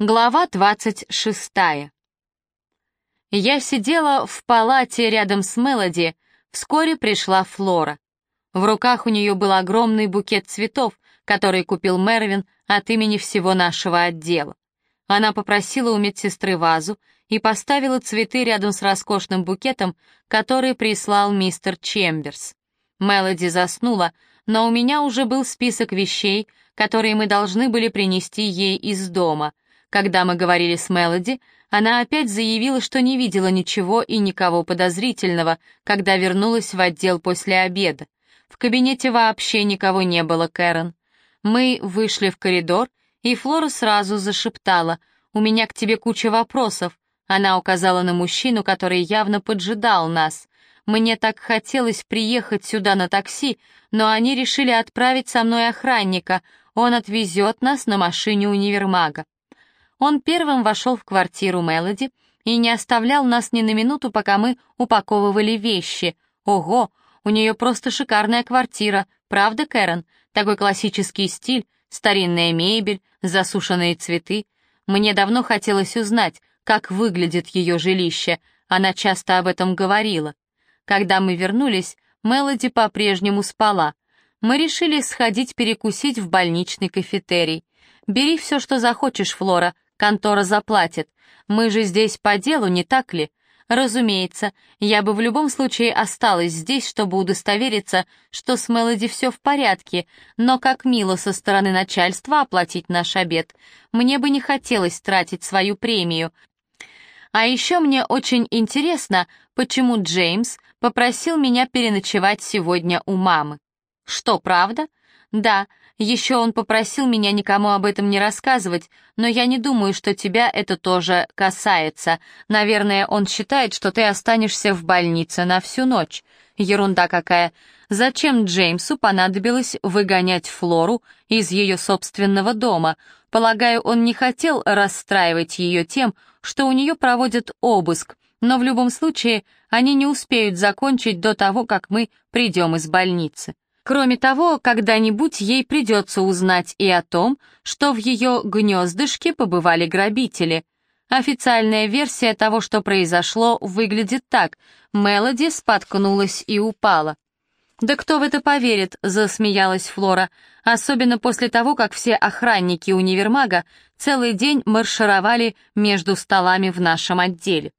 Глава 26. Я сидела в палате рядом с Мелоди, вскоре пришла Флора. В руках у нее был огромный букет цветов, который купил Мервин от имени всего нашего отдела. Она попросила у медсестры вазу и поставила цветы рядом с роскошным букетом, который прислал мистер Чемберс. Мелоди заснула, но у меня уже был список вещей, которые мы должны были принести ей из дома — когда мы говорили с Мелоди, она опять заявила, что не видела ничего и никого подозрительного, когда вернулась в отдел после обеда. В кабинете вообще никого не было, Кэрон. Мы вышли в коридор, и Флора сразу зашептала «У меня к тебе куча вопросов». Она указала на мужчину, который явно поджидал нас. Мне так хотелось приехать сюда на такси, но они решили отправить со мной охранника. Он отвезет нас на машине универмага. Он первым вошел в квартиру Мелоди и не оставлял нас ни на минуту, пока мы упаковывали вещи. Ого, у нее просто шикарная квартира, правда, Кэрон? Такой классический стиль, старинная мебель, засушенные цветы. Мне давно хотелось узнать, как выглядит ее жилище, она часто об этом говорила. Когда мы вернулись, Мелоди по-прежнему спала. Мы решили сходить перекусить в больничный кафетерий. «Бери все, что захочешь, Флора», Контора заплатит. Мы же здесь по делу, не так ли? Разумеется, я бы в любом случае осталась здесь, чтобы удостовериться, что с Мелоди все в порядке, но как мило со стороны начальства оплатить наш обед. Мне бы не хотелось тратить свою премию. А еще мне очень интересно, почему Джеймс попросил меня переночевать сегодня у мамы. Что, правда? Да, еще он попросил меня никому об этом не рассказывать, но я не думаю, что тебя это тоже касается. Наверное, он считает, что ты останешься в больнице на всю ночь. Ерунда какая. Зачем Джеймсу понадобилось выгонять Флору из ее собственного дома? Полагаю, он не хотел расстраивать ее тем, что у нее проводят обыск, но в любом случае они не успеют закончить до того, как мы придем из больницы. Кроме того, когда-нибудь ей придется узнать и о том, что в ее гнездышке побывали грабители. Официальная версия того, что произошло, выглядит так. Мелоди споткнулась и упала. «Да кто в это поверит?» — засмеялась Флора, особенно после того, как все охранники универмага целый день маршировали между столами в нашем отделе.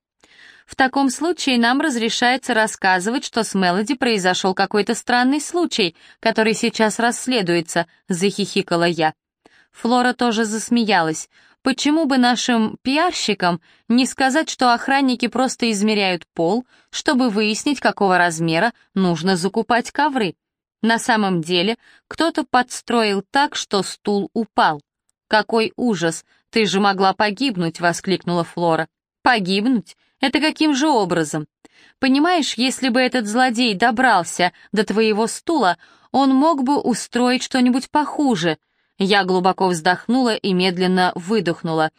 В таком случае нам разрешается рассказывать, что с Мелоди произошел какой-то странный случай, который сейчас расследуется», — захихикала я. Флора тоже засмеялась. Почему бы нашим пиарщикам не сказать, что охранники просто измеряют пол, чтобы выяснить, какого размера нужно закупать ковры? На самом деле, кто-то подстроил так, что стул упал. «Какой ужас! Ты же могла погибнуть!» — воскликнула Флора. «Погибнуть? Это каким же образом? Понимаешь, если бы этот злодей добрался до твоего стула, он мог бы устроить что-нибудь похуже. Я глубоко вздохнула и медленно выдохнула.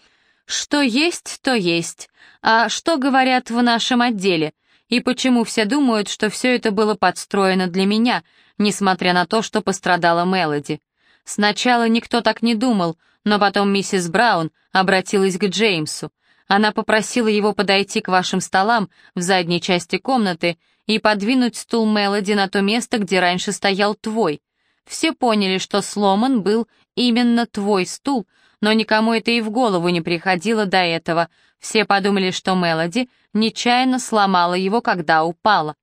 Что есть, то есть. А что говорят в нашем отделе? И почему все думают, что все это было подстроено для меня, несмотря на то, что пострадала Мелоди? Сначала никто так не думал, но потом миссис Браун обратилась к Джеймсу. Она попросила его подойти к вашим столам в задней части комнаты и подвинуть стул Мелоди на то место, где раньше стоял твой. Все поняли, что сломан был именно твой стул, но никому это и в голову не приходило до этого. Все подумали, что Мелоди нечаянно сломала его, когда упала.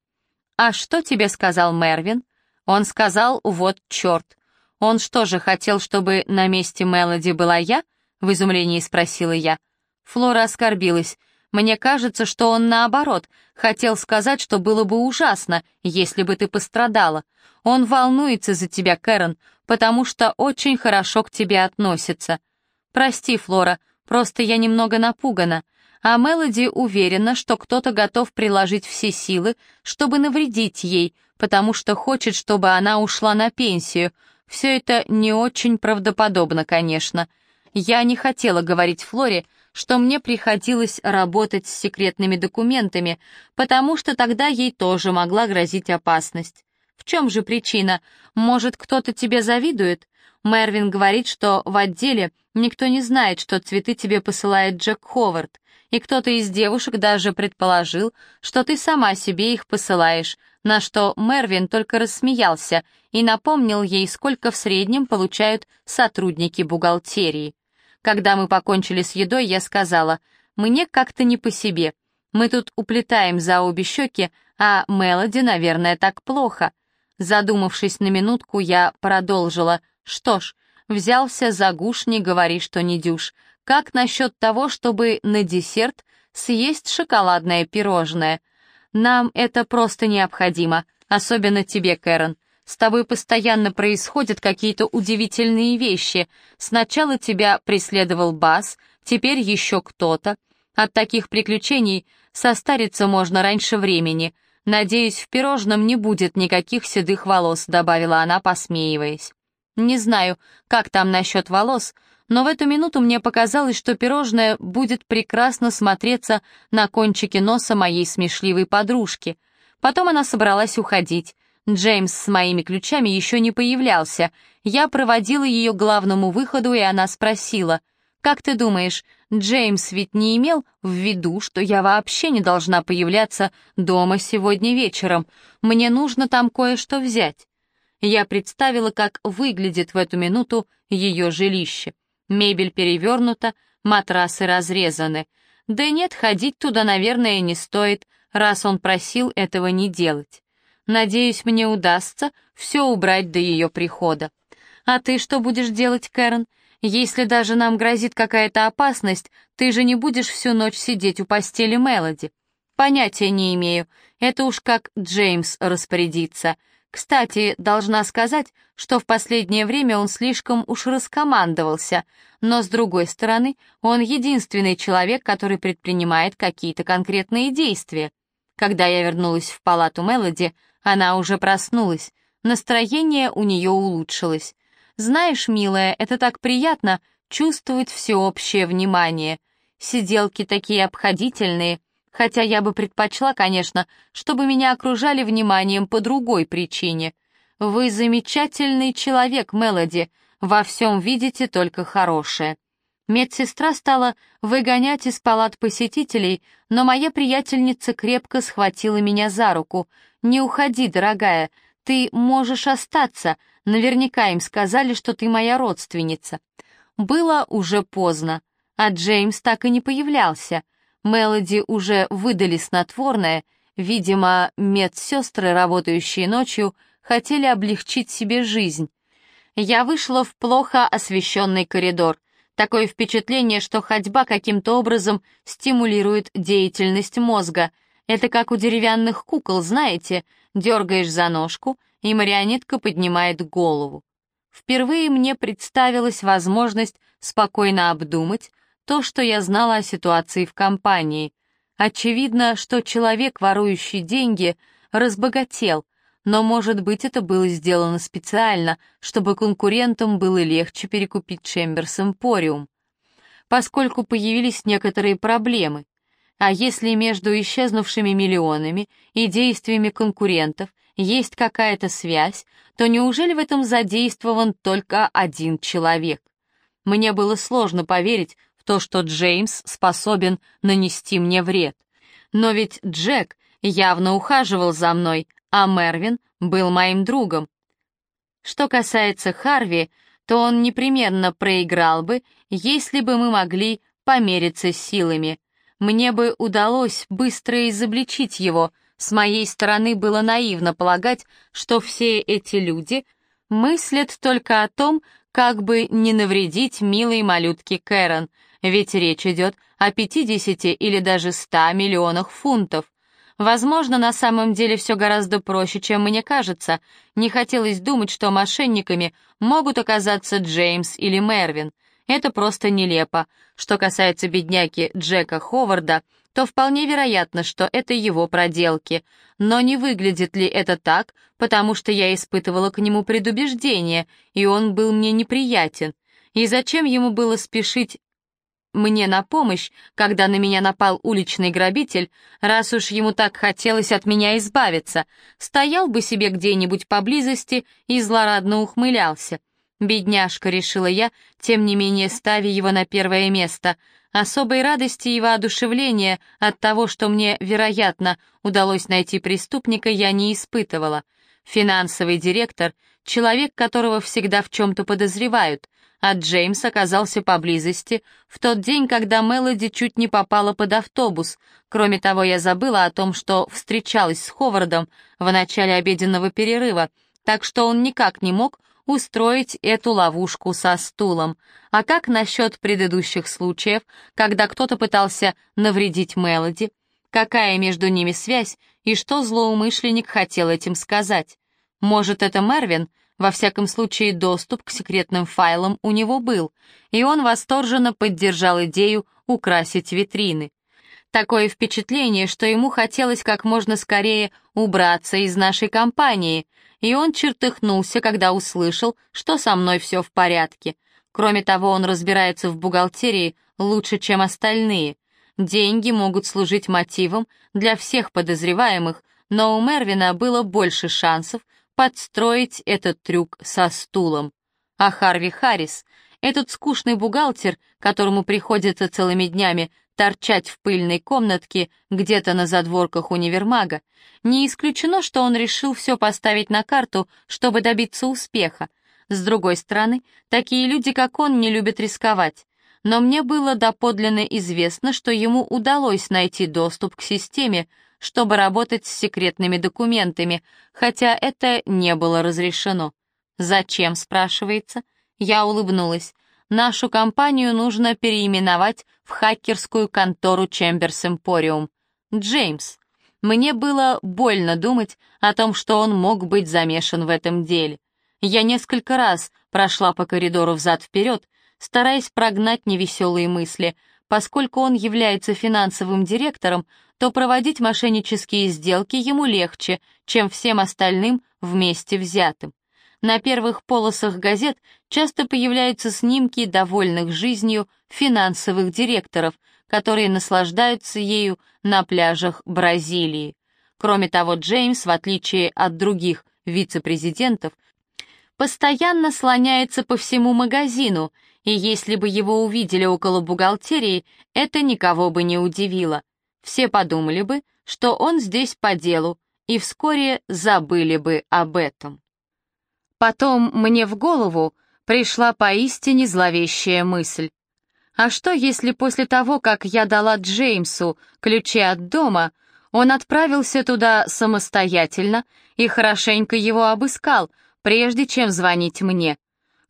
«А что тебе сказал Мервин?» Он сказал «вот черт». «Он что же, хотел, чтобы на месте Мелоди была я?» — в изумлении спросила я. Флора оскорбилась. «Мне кажется, что он, наоборот, хотел сказать, что было бы ужасно, если бы ты пострадала. Он волнуется за тебя, Кэрон, потому что очень хорошо к тебе относится. Прости, Флора, просто я немного напугана. А Мелоди уверена, что кто-то готов приложить все силы, чтобы навредить ей, потому что хочет, чтобы она ушла на пенсию. Все это не очень правдоподобно, конечно. Я не хотела говорить Флоре, что мне приходилось работать с секретными документами, потому что тогда ей тоже могла грозить опасность. В чем же причина? Может, кто-то тебе завидует? Мервин говорит, что в отделе никто не знает, что цветы тебе посылает Джек Ховард, и кто-то из девушек даже предположил, что ты сама себе их посылаешь, на что Мервин только рассмеялся и напомнил ей, сколько в среднем получают сотрудники бухгалтерии. Когда мы покончили с едой, я сказала, «Мне как-то не по себе. Мы тут уплетаем за обе щеки, а Мелоди, наверное, так плохо». Задумавшись на минутку, я продолжила, «Что ж, взялся за гуш, не говори, что не дюш. Как насчет того, чтобы на десерт съесть шоколадное пирожное? Нам это просто необходимо, особенно тебе, Кэрон. С тобой постоянно происходят какие-то удивительные вещи. Сначала тебя преследовал Бас, теперь еще кто-то. От таких приключений состариться можно раньше времени. Надеюсь, в пирожном не будет никаких седых волос», — добавила она, посмеиваясь. Не знаю, как там насчет волос, но в эту минуту мне показалось, что пирожное будет прекрасно смотреться на кончике носа моей смешливой подружки. Потом она собралась уходить. Джеймс с моими ключами еще не появлялся. Я проводила ее к главному выходу, и она спросила, «Как ты думаешь, Джеймс ведь не имел в виду, что я вообще не должна появляться дома сегодня вечером? Мне нужно там кое-что взять». Я представила, как выглядит в эту минуту ее жилище. Мебель перевернута, матрасы разрезаны. Да нет, ходить туда, наверное, не стоит, раз он просил этого не делать. Надеюсь, мне удастся все убрать до ее прихода. А ты что будешь делать, Кэрон? Если даже нам грозит какая-то опасность, ты же не будешь всю ночь сидеть у постели Мелоди. Понятия не имею. Это уж как Джеймс распорядится. Кстати, должна сказать, что в последнее время он слишком уж раскомандовался, но, с другой стороны, он единственный человек, который предпринимает какие-то конкретные действия. Когда я вернулась в палату Мелоди, она уже проснулась, настроение у нее улучшилось. «Знаешь, милая, это так приятно чувствовать всеобщее внимание. Сиделки такие обходительные, хотя я бы предпочла, конечно, чтобы меня окружали вниманием по другой причине. Вы замечательный человек, Мелоди, во всем видите только хорошее. Медсестра стала выгонять из палат посетителей, но моя приятельница крепко схватила меня за руку. «Не уходи, дорогая, ты можешь остаться, наверняка им сказали, что ты моя родственница». Было уже поздно, а Джеймс так и не появлялся. Мелоди уже выдали снотворное, видимо, медсестры, работающие ночью, хотели облегчить себе жизнь. Я вышла в плохо освещенный коридор. Такое впечатление, что ходьба каким-то образом стимулирует деятельность мозга. Это как у деревянных кукол, знаете, дергаешь за ножку, и марионетка поднимает голову. Впервые мне представилась возможность спокойно обдумать то, что я знала о ситуации в компании. Очевидно, что человек, ворующий деньги, разбогател, но, может быть, это было сделано специально, чтобы конкурентам было легче перекупить Чемберс Эмпориум. Поскольку появились некоторые проблемы. А если между исчезнувшими миллионами и действиями конкурентов есть какая-то связь, то неужели в этом задействован только один человек? Мне было сложно поверить в то, что Джеймс способен нанести мне вред. Но ведь Джек явно ухаживал за мной, а Мервин был моим другом. Что касается Харви, то он непременно проиграл бы, если бы мы могли помериться силами. Мне бы удалось быстро изобличить его. С моей стороны было наивно полагать, что все эти люди мыслят только о том, как бы не навредить милой малютке Кэрон, ведь речь идет о 50 или даже 100 миллионах фунтов. Возможно, на самом деле все гораздо проще, чем мне кажется. Не хотелось думать, что мошенниками могут оказаться Джеймс или Мервин. Это просто нелепо. Что касается бедняки Джека Ховарда, то вполне вероятно, что это его проделки. Но не выглядит ли это так, потому что я испытывала к нему предубеждение, и он был мне неприятен? И зачем ему было спешить мне на помощь, когда на меня напал уличный грабитель, раз уж ему так хотелось от меня избавиться, стоял бы себе где-нибудь поблизости и злорадно ухмылялся. Бедняжка, решила я, тем не менее ставя его на первое место. Особой радости и воодушевления от того, что мне, вероятно, удалось найти преступника, я не испытывала. Финансовый директор — человек, которого всегда в чем-то подозревают, а Джеймс оказался поблизости в тот день, когда Мелоди чуть не попала под автобус. Кроме того, я забыла о том, что встречалась с Ховардом в начале обеденного перерыва, так что он никак не мог устроить эту ловушку со стулом. А как насчет предыдущих случаев, когда кто-то пытался навредить Мелоди? Какая между ними связь и что злоумышленник хотел этим сказать? Может, это Мервин? Во всяком случае, доступ к секретным файлам у него был, и он восторженно поддержал идею украсить витрины. Такое впечатление, что ему хотелось как можно скорее убраться из нашей компании, и он чертыхнулся, когда услышал, что со мной все в порядке. Кроме того, он разбирается в бухгалтерии лучше, чем остальные. Деньги могут служить мотивом для всех подозреваемых, но у Мервина было больше шансов подстроить этот трюк со стулом. А Харви Харрис, этот скучный бухгалтер, которому приходится целыми днями торчать в пыльной комнатке где-то на задворках универмага, не исключено, что он решил все поставить на карту, чтобы добиться успеха. С другой стороны, такие люди, как он, не любят рисковать. Но мне было доподлинно известно, что ему удалось найти доступ к системе, чтобы работать с секретными документами, хотя это не было разрешено. «Зачем?» — спрашивается. Я улыбнулась. Нашу компанию нужно переименовать в хакерскую контору Чемберс Эмпориум. Джеймс. Мне было больно думать о том, что он мог быть замешан в этом деле. Я несколько раз прошла по коридору взад-вперед, стараясь прогнать невеселые мысли. Поскольку он является финансовым директором, то проводить мошеннические сделки ему легче, чем всем остальным вместе взятым. На первых полосах газет часто появляются снимки довольных жизнью финансовых директоров, которые наслаждаются ею на пляжах Бразилии. Кроме того, Джеймс, в отличие от других вице-президентов, постоянно слоняется по всему магазину, и если бы его увидели около бухгалтерии, это никого бы не удивило. Все подумали бы, что он здесь по делу, и вскоре забыли бы об этом. Потом мне в голову пришла поистине зловещая мысль. А что, если после того, как я дала Джеймсу ключи от дома, он отправился туда самостоятельно и хорошенько его обыскал, прежде чем звонить мне?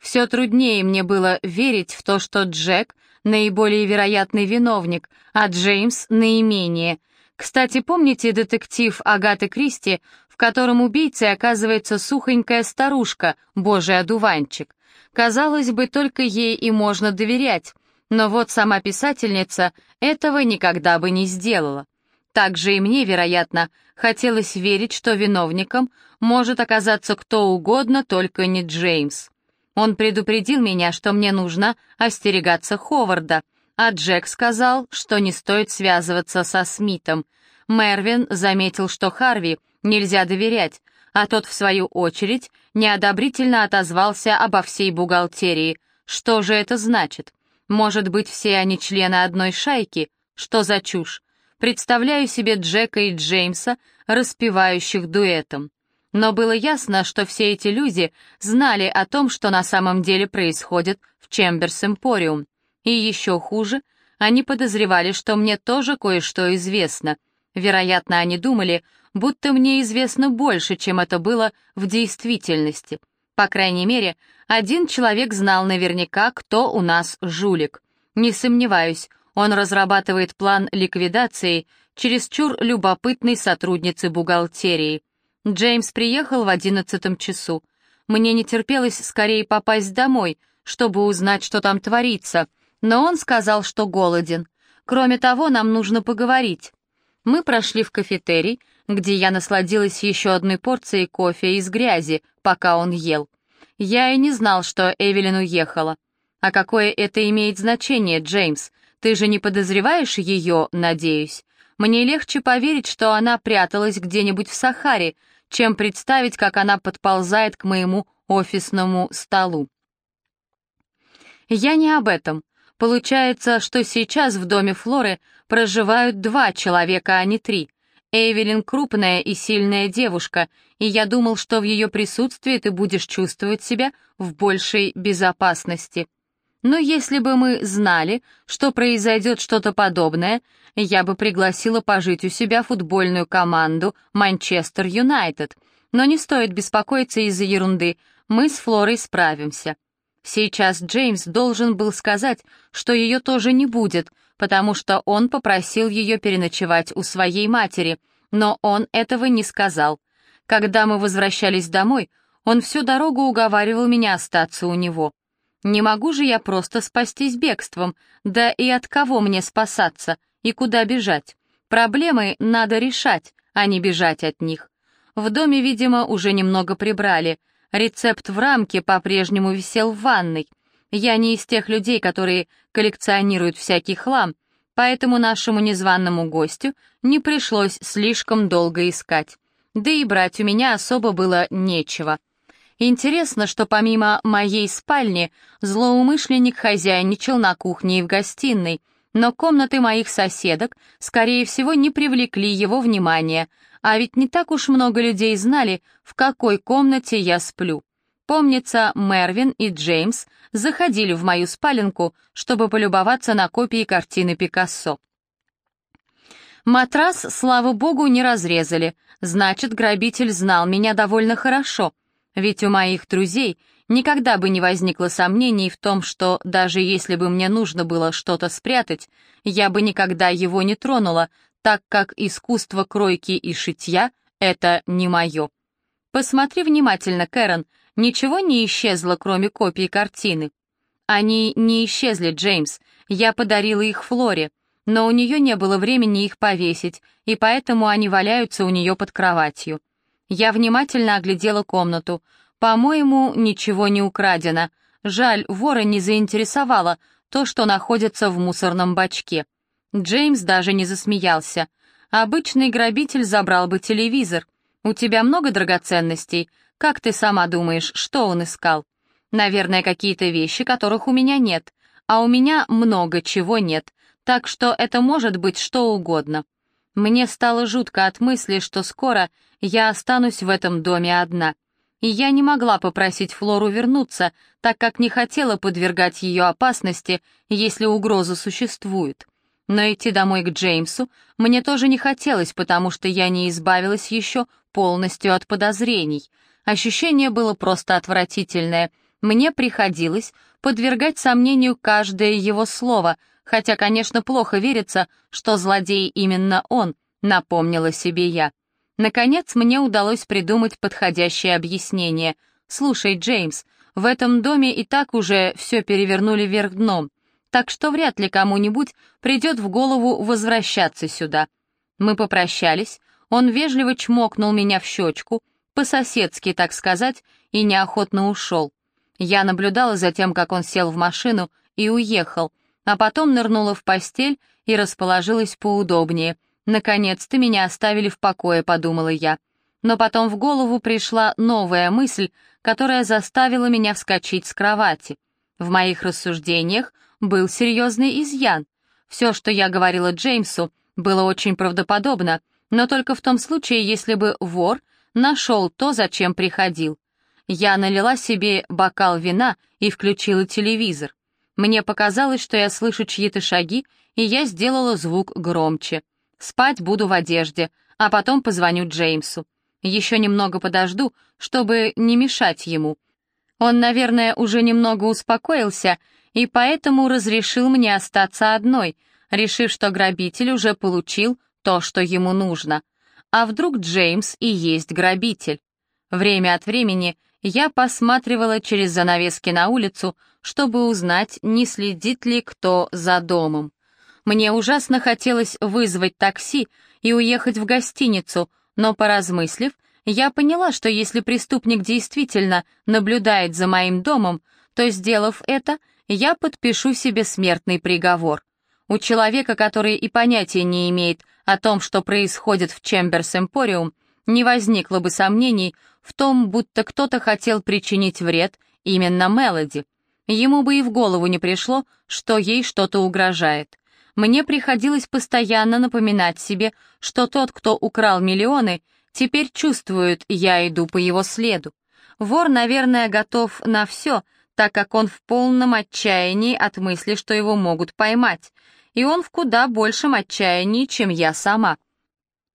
Все труднее мне было верить в то, что Джек — наиболее вероятный виновник, а Джеймс — наименее. Кстати, помните детектив Агаты Кристи, в котором убийцей оказывается сухонькая старушка, божий одуванчик. Казалось бы, только ей и можно доверять, но вот сама писательница этого никогда бы не сделала. Также и мне, вероятно, хотелось верить, что виновником может оказаться кто угодно, только не Джеймс. Он предупредил меня, что мне нужно остерегаться Ховарда, а Джек сказал, что не стоит связываться со Смитом. Мервин заметил, что Харви — нельзя доверять, а тот, в свою очередь, неодобрительно отозвался обо всей бухгалтерии. Что же это значит? Может быть, все они члены одной шайки? Что за чушь? Представляю себе Джека и Джеймса, распевающих дуэтом. Но было ясно, что все эти люди знали о том, что на самом деле происходит в Чемберс Эмпориум. И еще хуже, они подозревали, что мне тоже кое-что известно. Вероятно, они думали, будто мне известно больше, чем это было в действительности. По крайней мере, один человек знал наверняка, кто у нас жулик. Не сомневаюсь, он разрабатывает план ликвидации чересчур любопытной сотрудницы бухгалтерии. Джеймс приехал в одиннадцатом часу. Мне не терпелось скорее попасть домой, чтобы узнать, что там творится, но он сказал, что голоден. Кроме того, нам нужно поговорить. Мы прошли в кафетерий, где я насладилась еще одной порцией кофе из грязи, пока он ел. Я и не знал, что Эвелин уехала. А какое это имеет значение, Джеймс? Ты же не подозреваешь ее, надеюсь? Мне легче поверить, что она пряталась где-нибудь в Сахаре, чем представить, как она подползает к моему офисному столу. Я не об этом. Получается, что сейчас в доме Флоры проживают два человека, а не три. Эвелин крупная и сильная девушка, и я думал, что в ее присутствии ты будешь чувствовать себя в большей безопасности. Но если бы мы знали, что произойдет что-то подобное, я бы пригласила пожить у себя футбольную команду Манчестер Юнайтед. Но не стоит беспокоиться из-за ерунды, мы с Флорой справимся. Сейчас Джеймс должен был сказать, что ее тоже не будет, потому что он попросил ее переночевать у своей матери, но он этого не сказал. Когда мы возвращались домой, он всю дорогу уговаривал меня остаться у него. Не могу же я просто спастись бегством, да и от кого мне спасаться, и куда бежать? Проблемы надо решать, а не бежать от них. В доме, видимо, уже немного прибрали. Рецепт в рамке по-прежнему висел в ванной — я не из тех людей, которые коллекционируют всякий хлам, поэтому нашему незваному гостю не пришлось слишком долго искать. Да и брать у меня особо было нечего. Интересно, что помимо моей спальни злоумышленник хозяйничал на кухне и в гостиной, но комнаты моих соседок, скорее всего, не привлекли его внимания, а ведь не так уж много людей знали, в какой комнате я сплю. Помнится, Мервин и Джеймс заходили в мою спаленку, чтобы полюбоваться на копии картины Пикассо. Матрас, слава богу, не разрезали, значит, грабитель знал меня довольно хорошо, ведь у моих друзей никогда бы не возникло сомнений в том, что даже если бы мне нужно было что-то спрятать, я бы никогда его не тронула, так как искусство кройки и шитья — это не мое. Посмотри внимательно, Кэрон, Ничего не исчезло, кроме копий картины. Они не исчезли, Джеймс. Я подарила их Флоре, но у нее не было времени их повесить, и поэтому они валяются у нее под кроватью. Я внимательно оглядела комнату. По-моему, ничего не украдено. Жаль, вора не заинтересовало то, что находится в мусорном бачке. Джеймс даже не засмеялся. Обычный грабитель забрал бы телевизор. У тебя много драгоценностей? Как ты сама думаешь, что он искал? Наверное, какие-то вещи, которых у меня нет. А у меня много чего нет, так что это может быть что угодно. Мне стало жутко от мысли, что скоро я останусь в этом доме одна. И я не могла попросить Флору вернуться, так как не хотела подвергать ее опасности, если угроза существует. Но идти домой к Джеймсу мне тоже не хотелось, потому что я не избавилась еще полностью от подозрений — Ощущение было просто отвратительное. Мне приходилось подвергать сомнению каждое его слово, хотя, конечно, плохо верится, что злодей именно он, напомнила себе я. Наконец, мне удалось придумать подходящее объяснение. «Слушай, Джеймс, в этом доме и так уже все перевернули вверх дном, так что вряд ли кому-нибудь придет в голову возвращаться сюда». Мы попрощались, он вежливо чмокнул меня в щечку, по-соседски, так сказать, и неохотно ушел. Я наблюдала за тем, как он сел в машину и уехал, а потом нырнула в постель и расположилась поудобнее. «Наконец-то меня оставили в покое», — подумала я. Но потом в голову пришла новая мысль, которая заставила меня вскочить с кровати. В моих рассуждениях был серьезный изъян. Все, что я говорила Джеймсу, было очень правдоподобно, но только в том случае, если бы вор — нашел то, зачем приходил. Я налила себе бокал вина и включила телевизор. Мне показалось, что я слышу чьи-то шаги, и я сделала звук громче. Спать буду в одежде, а потом позвоню Джеймсу. Еще немного подожду, чтобы не мешать ему. Он, наверное, уже немного успокоился, и поэтому разрешил мне остаться одной, решив, что грабитель уже получил то, что ему нужно. А вдруг Джеймс и есть грабитель? Время от времени я посматривала через занавески на улицу, чтобы узнать, не следит ли кто за домом. Мне ужасно хотелось вызвать такси и уехать в гостиницу, но, поразмыслив, я поняла, что если преступник действительно наблюдает за моим домом, то, сделав это, я подпишу себе смертный приговор. У человека, который и понятия не имеет о том, что происходит в Чемберс Эмпориум, не возникло бы сомнений в том, будто кто-то хотел причинить вред именно Мелоди. Ему бы и в голову не пришло, что ей что-то угрожает. Мне приходилось постоянно напоминать себе, что тот, кто украл миллионы, теперь чувствует, я иду по его следу. Вор, наверное, готов на все, так как он в полном отчаянии от мысли, что его могут поймать, и он в куда большем отчаянии, чем я сама.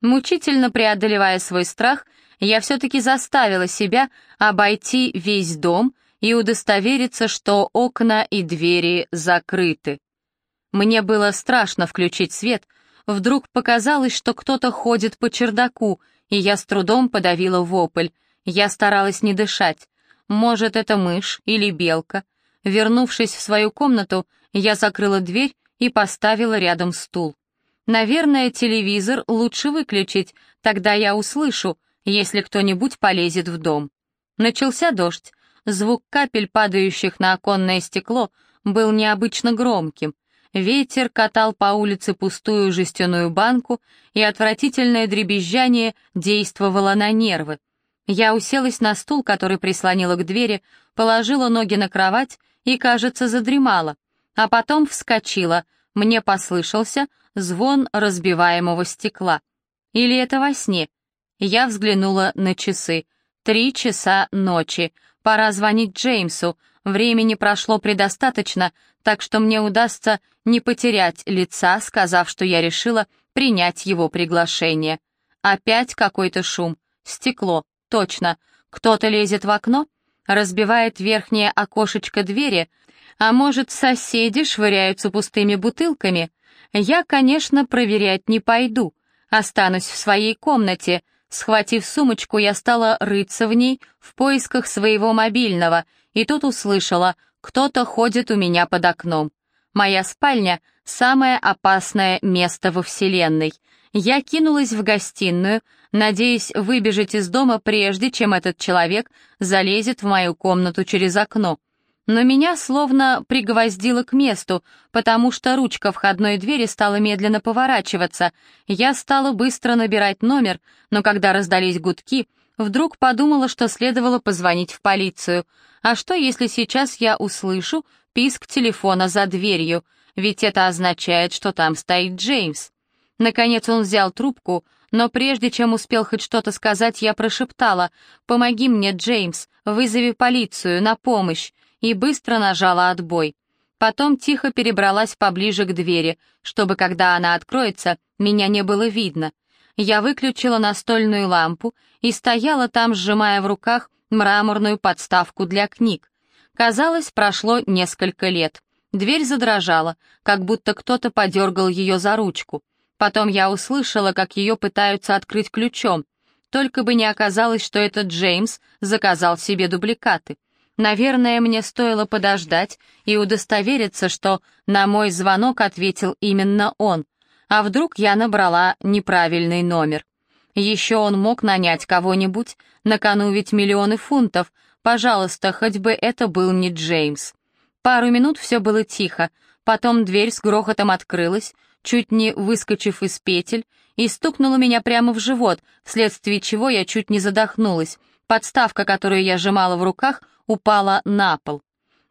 Мучительно преодолевая свой страх, я все-таки заставила себя обойти весь дом и удостовериться, что окна и двери закрыты. Мне было страшно включить свет, вдруг показалось, что кто-то ходит по чердаку, и я с трудом подавила вопль. Я старалась не дышать. Может, это мышь или белка. Вернувшись в свою комнату, я закрыла дверь и поставила рядом стул. Наверное, телевизор лучше выключить, тогда я услышу, если кто-нибудь полезет в дом. Начался дождь. Звук капель, падающих на оконное стекло, был необычно громким. Ветер катал по улице пустую жестяную банку, и отвратительное дребезжание действовало на нервы. Я уселась на стул, который прислонила к двери, положила ноги на кровать и, кажется, задремала, а потом вскочила. Мне послышался звон разбиваемого стекла. Или это во сне? Я взглянула на часы. Три часа ночи. Пора звонить Джеймсу. Времени прошло предостаточно, так что мне удастся не потерять лица, сказав, что я решила принять его приглашение. Опять какой-то шум. Стекло. Точно, кто-то лезет в окно, разбивает верхнее окошечко двери, а может, соседи швыряются пустыми бутылками. Я, конечно, проверять не пойду, останусь в своей комнате. Схватив сумочку, я стала рыться в ней в поисках своего мобильного, и тут услышала, кто-то ходит у меня под окном. Моя спальня — самое опасное место во Вселенной. Я кинулась в гостиную, надеясь выбежать из дома прежде, чем этот человек залезет в мою комнату через окно. Но меня словно пригвоздило к месту, потому что ручка входной двери стала медленно поворачиваться. Я стала быстро набирать номер, но когда раздались гудки, вдруг подумала, что следовало позвонить в полицию. А что, если сейчас я услышу писк телефона за дверью? Ведь это означает, что там стоит Джеймс. Наконец он взял трубку, но прежде чем успел хоть что-то сказать, я прошептала «Помоги мне, Джеймс, вызови полицию, на помощь», и быстро нажала отбой. Потом тихо перебралась поближе к двери, чтобы, когда она откроется, меня не было видно. Я выключила настольную лампу и стояла там, сжимая в руках мраморную подставку для книг. Казалось, прошло несколько лет. Дверь задрожала, как будто кто-то подергал ее за ручку. Потом я услышала, как ее пытаются открыть ключом. Только бы не оказалось, что этот Джеймс заказал себе дубликаты. Наверное, мне стоило подождать и удостовериться, что на мой звонок ответил именно он. А вдруг я набрала неправильный номер? Еще он мог нанять кого-нибудь, на кону ведь миллионы фунтов. Пожалуйста, хоть бы это был не Джеймс. Пару минут все было тихо, потом дверь с грохотом открылась, чуть не выскочив из петель, и стукнула меня прямо в живот, вследствие чего я чуть не задохнулась. Подставка, которую я сжимала в руках, упала на пол.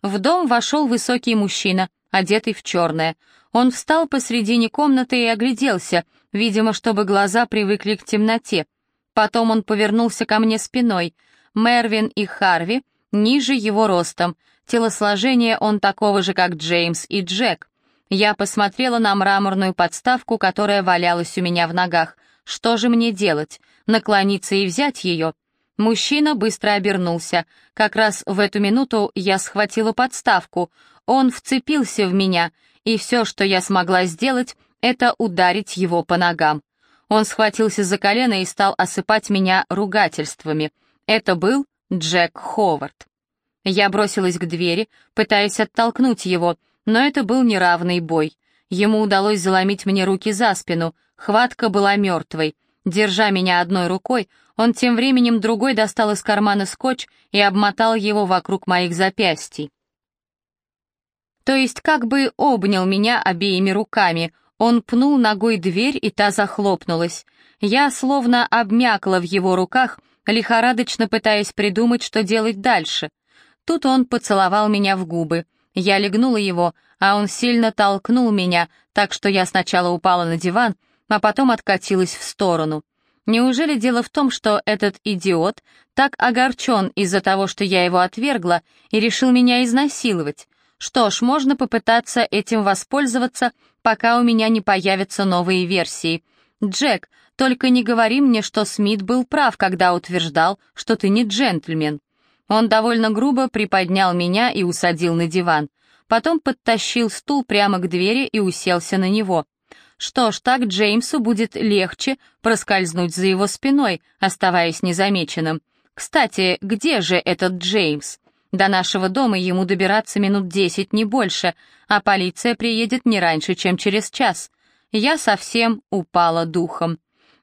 В дом вошел высокий мужчина, одетый в черное. Он встал посредине комнаты и огляделся, видимо, чтобы глаза привыкли к темноте. Потом он повернулся ко мне спиной. Мервин и Харви ниже его ростом. Телосложение он такого же, как Джеймс и Джек. Я посмотрела на мраморную подставку, которая валялась у меня в ногах. Что же мне делать? Наклониться и взять ее? Мужчина быстро обернулся. Как раз в эту минуту я схватила подставку. Он вцепился в меня, и все, что я смогла сделать, это ударить его по ногам. Он схватился за колено и стал осыпать меня ругательствами. Это был Джек Ховард. Я бросилась к двери, пытаясь оттолкнуть его, но это был неравный бой. Ему удалось заломить мне руки за спину, хватка была мертвой. Держа меня одной рукой, он тем временем другой достал из кармана скотч и обмотал его вокруг моих запястий. То есть как бы обнял меня обеими руками, он пнул ногой дверь, и та захлопнулась. Я словно обмякла в его руках, лихорадочно пытаясь придумать, что делать дальше. Тут он поцеловал меня в губы. Я легнула его, а он сильно толкнул меня, так что я сначала упала на диван, а потом откатилась в сторону. Неужели дело в том, что этот идиот так огорчен из-за того, что я его отвергла, и решил меня изнасиловать? Что ж, можно попытаться этим воспользоваться, пока у меня не появятся новые версии. Джек, только не говори мне, что Смит был прав, когда утверждал, что ты не джентльмен. Он довольно грубо приподнял меня и усадил на диван. Потом подтащил стул прямо к двери и уселся на него. Что ж, так Джеймсу будет легче проскользнуть за его спиной, оставаясь незамеченным. Кстати, где же этот Джеймс? До нашего дома ему добираться минут десять, не больше, а полиция приедет не раньше, чем через час. Я совсем упала духом.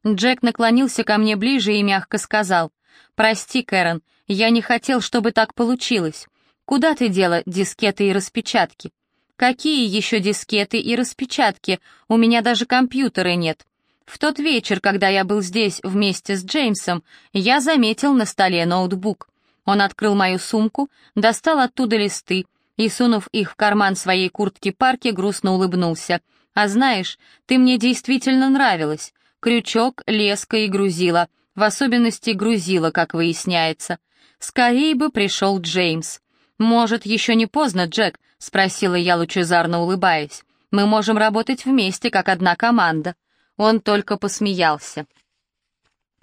Джек наклонился ко мне ближе и мягко сказал, «Прости, Кэрон, я не хотел, чтобы так получилось. Куда ты дела дискеты и распечатки?» Какие еще дискеты и распечатки? У меня даже компьютера нет. В тот вечер, когда я был здесь вместе с Джеймсом, я заметил на столе ноутбук. Он открыл мою сумку, достал оттуда листы и, сунув их в карман своей куртки-парки, грустно улыбнулся. «А знаешь, ты мне действительно нравилась. Крючок, леска и грузила, в особенности грузила, как выясняется. Скорее бы пришел Джеймс. Может, еще не поздно, Джек, — спросила я, лучезарно улыбаясь. «Мы можем работать вместе, как одна команда». Он только посмеялся.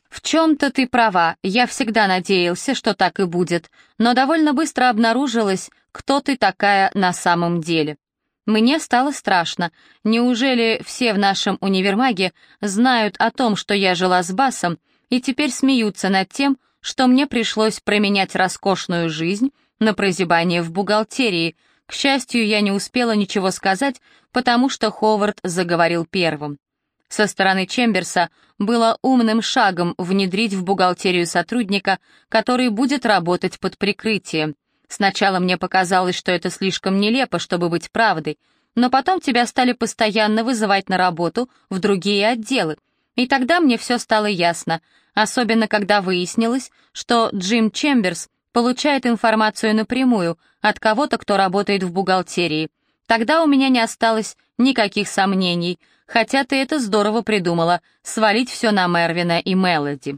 «В чем-то ты права, я всегда надеялся, что так и будет, но довольно быстро обнаружилось, кто ты такая на самом деле. Мне стало страшно. Неужели все в нашем универмаге знают о том, что я жила с Басом, и теперь смеются над тем, что мне пришлось променять роскошную жизнь на прозябание в бухгалтерии, к счастью, я не успела ничего сказать, потому что Ховард заговорил первым. Со стороны Чемберса было умным шагом внедрить в бухгалтерию сотрудника, который будет работать под прикрытием. Сначала мне показалось, что это слишком нелепо, чтобы быть правдой, но потом тебя стали постоянно вызывать на работу в другие отделы, и тогда мне все стало ясно, особенно когда выяснилось, что Джим Чемберс получает информацию напрямую от кого-то, кто работает в бухгалтерии. Тогда у меня не осталось никаких сомнений, хотя ты это здорово придумала, свалить все на Мервина и Мелоди.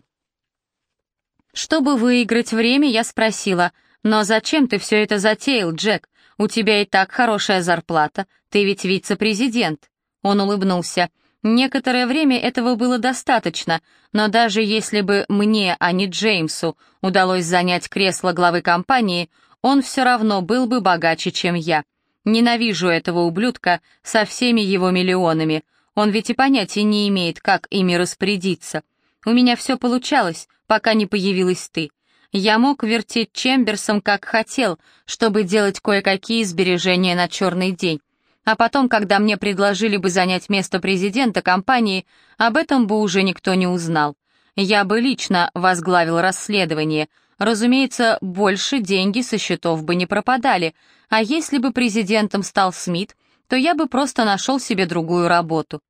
Чтобы выиграть время, я спросила, «Но зачем ты все это затеял, Джек? У тебя и так хорошая зарплата, ты ведь вице-президент». Он улыбнулся. Некоторое время этого было достаточно, но даже если бы мне, а не Джеймсу, удалось занять кресло главы компании, он все равно был бы богаче, чем я. Ненавижу этого ублюдка со всеми его миллионами. Он ведь и понятия не имеет, как ими распорядиться. У меня все получалось, пока не появилась ты. Я мог вертеть Чемберсом как хотел, чтобы делать кое-какие сбережения на черный день. А потом, когда мне предложили бы занять место президента компании, об этом бы уже никто не узнал. Я бы лично возглавил расследование. Разумеется, больше деньги со счетов бы не пропадали, а если бы президентом стал Смит, то я бы просто нашел себе другую работу.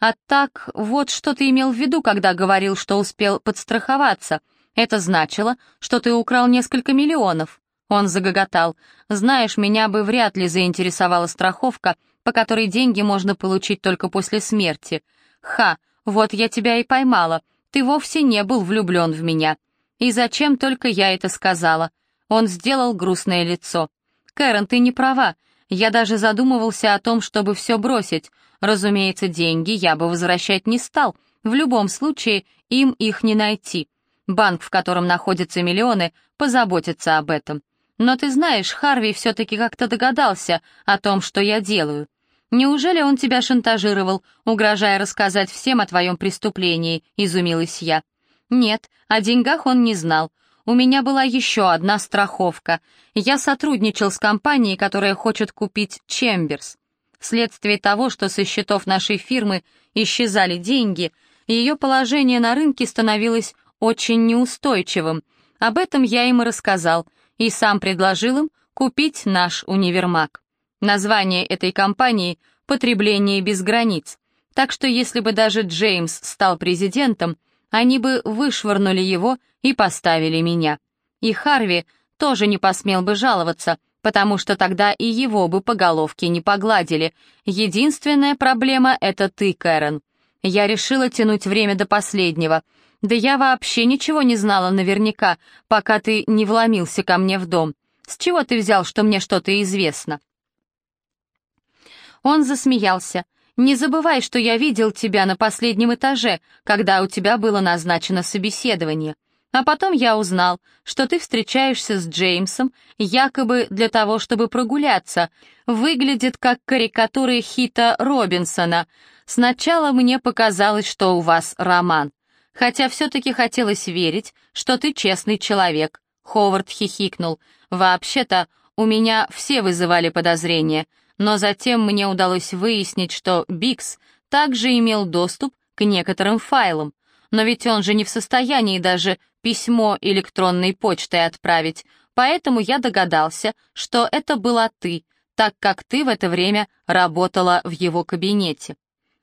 А так, вот что ты имел в виду, когда говорил, что успел подстраховаться. Это значило, что ты украл несколько миллионов. Он загоготал. «Знаешь, меня бы вряд ли заинтересовала страховка, по которой деньги можно получить только после смерти. Ха, вот я тебя и поймала. Ты вовсе не был влюблен в меня. И зачем только я это сказала?» Он сделал грустное лицо. «Кэрон, ты не права. Я даже задумывался о том, чтобы все бросить. Разумеется, деньги я бы возвращать не стал. В любом случае, им их не найти. Банк, в котором находятся миллионы, позаботится об этом. Но ты знаешь, Харви все-таки как-то догадался о том, что я делаю. Неужели он тебя шантажировал, угрожая рассказать всем о твоем преступлении?» — изумилась я. «Нет, о деньгах он не знал. У меня была еще одна страховка. Я сотрудничал с компанией, которая хочет купить Чемберс. Вследствие того, что со счетов нашей фирмы исчезали деньги, ее положение на рынке становилось очень неустойчивым. Об этом я им и рассказал, и сам предложил им купить наш универмаг. Название этой компании «Потребление без границ», так что если бы даже Джеймс стал президентом, они бы вышвырнули его и поставили меня. И Харви тоже не посмел бы жаловаться, потому что тогда и его бы по головке не погладили. Единственная проблема — это ты, Кэрон. Я решила тянуть время до последнего. Да я вообще ничего не знала наверняка, пока ты не вломился ко мне в дом. С чего ты взял, что мне что-то известно?» Он засмеялся. «Не забывай, что я видел тебя на последнем этаже, когда у тебя было назначено собеседование. А потом я узнал, что ты встречаешься с Джеймсом, якобы для того, чтобы прогуляться. Выглядит как карикатуры Хита Робинсона. Сначала мне показалось, что у вас роман. Хотя все-таки хотелось верить, что ты честный человек. Ховард хихикнул. «Вообще-то, у меня все вызывали подозрения, но затем мне удалось выяснить, что Бикс также имел доступ к некоторым файлам. Но ведь он же не в состоянии даже письмо электронной почтой отправить, поэтому я догадался, что это была ты, так как ты в это время работала в его кабинете.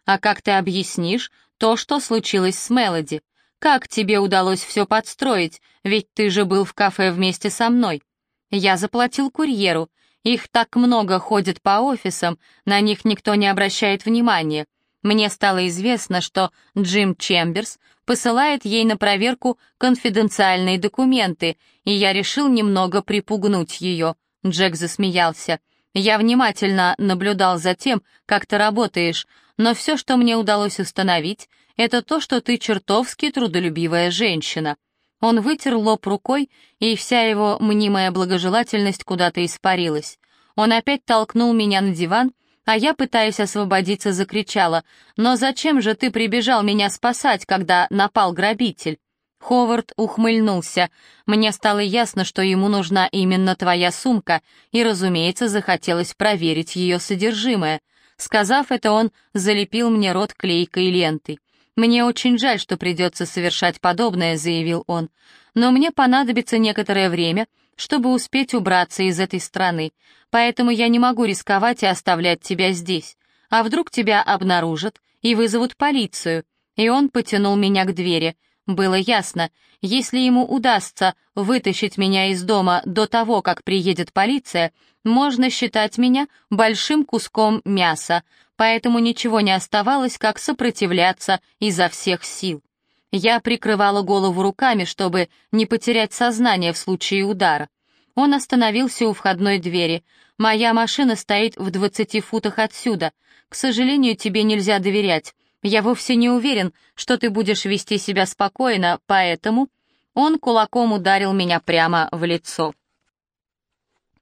А как ты объяснишь то, что случилось с Мелоди? Как тебе удалось все подстроить, ведь ты же был в кафе вместе со мной? Я заплатил курьеру, их так много ходит по офисам, на них никто не обращает внимания. Мне стало известно, что Джим Чемберс посылает ей на проверку конфиденциальные документы, и я решил немного припугнуть ее. Джек засмеялся. Я внимательно наблюдал за тем, как ты работаешь, но все, что мне удалось установить, это то, что ты чертовски трудолюбивая женщина. Он вытер лоб рукой, и вся его мнимая благожелательность куда-то испарилась. Он опять толкнул меня на диван а я, пытаясь освободиться, закричала, «Но зачем же ты прибежал меня спасать, когда напал грабитель?» Ховард ухмыльнулся. Мне стало ясно, что ему нужна именно твоя сумка, и, разумеется, захотелось проверить ее содержимое. Сказав это, он залепил мне рот клейкой лентой. «Мне очень жаль, что придется совершать подобное», — заявил он. «Но мне понадобится некоторое время, чтобы успеть убраться из этой страны, поэтому я не могу рисковать и оставлять тебя здесь. А вдруг тебя обнаружат и вызовут полицию?» И он потянул меня к двери. Было ясно, если ему удастся вытащить меня из дома до того, как приедет полиция, можно считать меня большим куском мяса, поэтому ничего не оставалось, как сопротивляться изо всех сил. Я прикрывала голову руками, чтобы не потерять сознание в случае удара. Он остановился у входной двери. «Моя машина стоит в двадцати футах отсюда. К сожалению, тебе нельзя доверять. Я вовсе не уверен, что ты будешь вести себя спокойно, поэтому...» Он кулаком ударил меня прямо в лицо.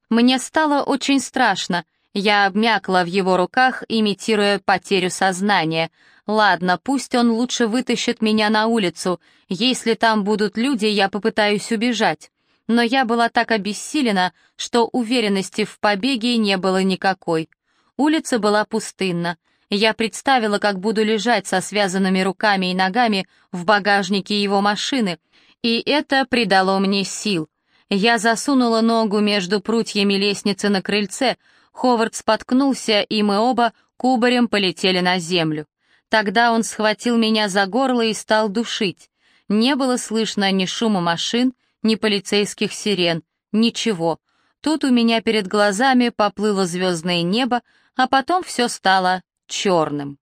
Мне стало очень страшно. Я обмякла в его руках, имитируя потерю сознания. Ладно, пусть он лучше вытащит меня на улицу. Если там будут люди, я попытаюсь убежать. Но я была так обессилена, что уверенности в побеге не было никакой. Улица была пустынна. Я представила, как буду лежать со связанными руками и ногами в багажнике его машины, и это придало мне сил. Я засунула ногу между прутьями лестницы на крыльце, Ховард споткнулся, и мы оба кубарем полетели на землю. Тогда он схватил меня за горло и стал душить. Не было слышно ни шума машин, ни полицейских сирен, ничего. Тут у меня перед глазами поплыло звездное небо, а потом все стало черным.